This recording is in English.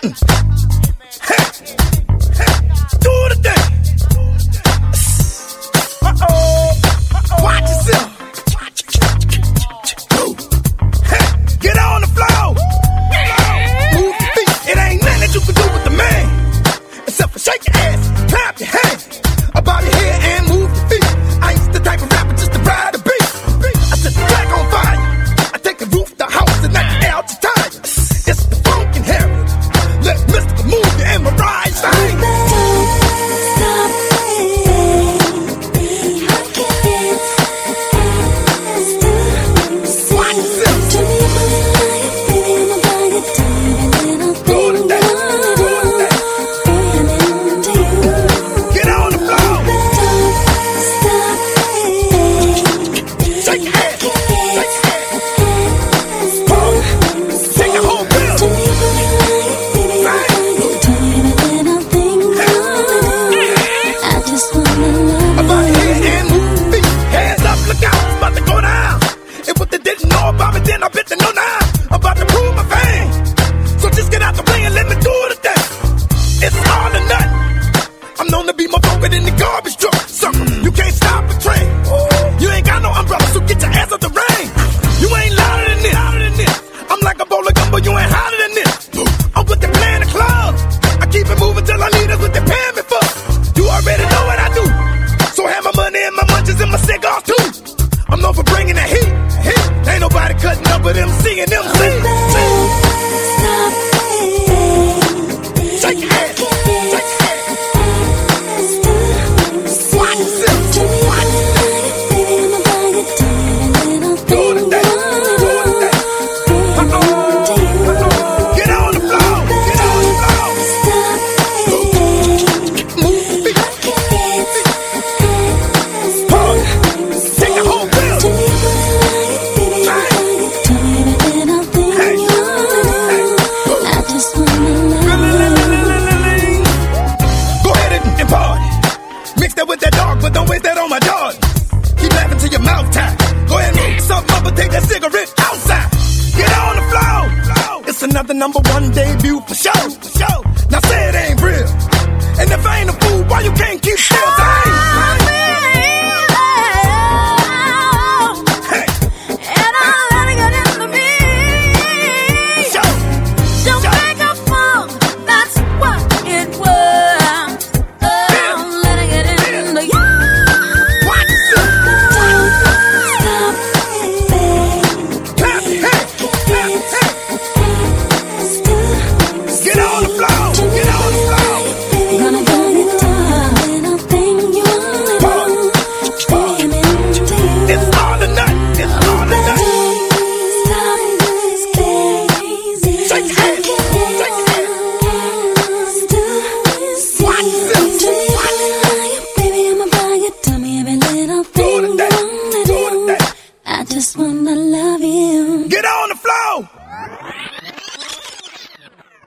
Mm. With them seeing them take that cigarette outside. Get on the floor. It's another number one debut for sure. For sure. Now say it ain't real. And if I ain't a fool, why you can't keep still? just wanna love you. Get on!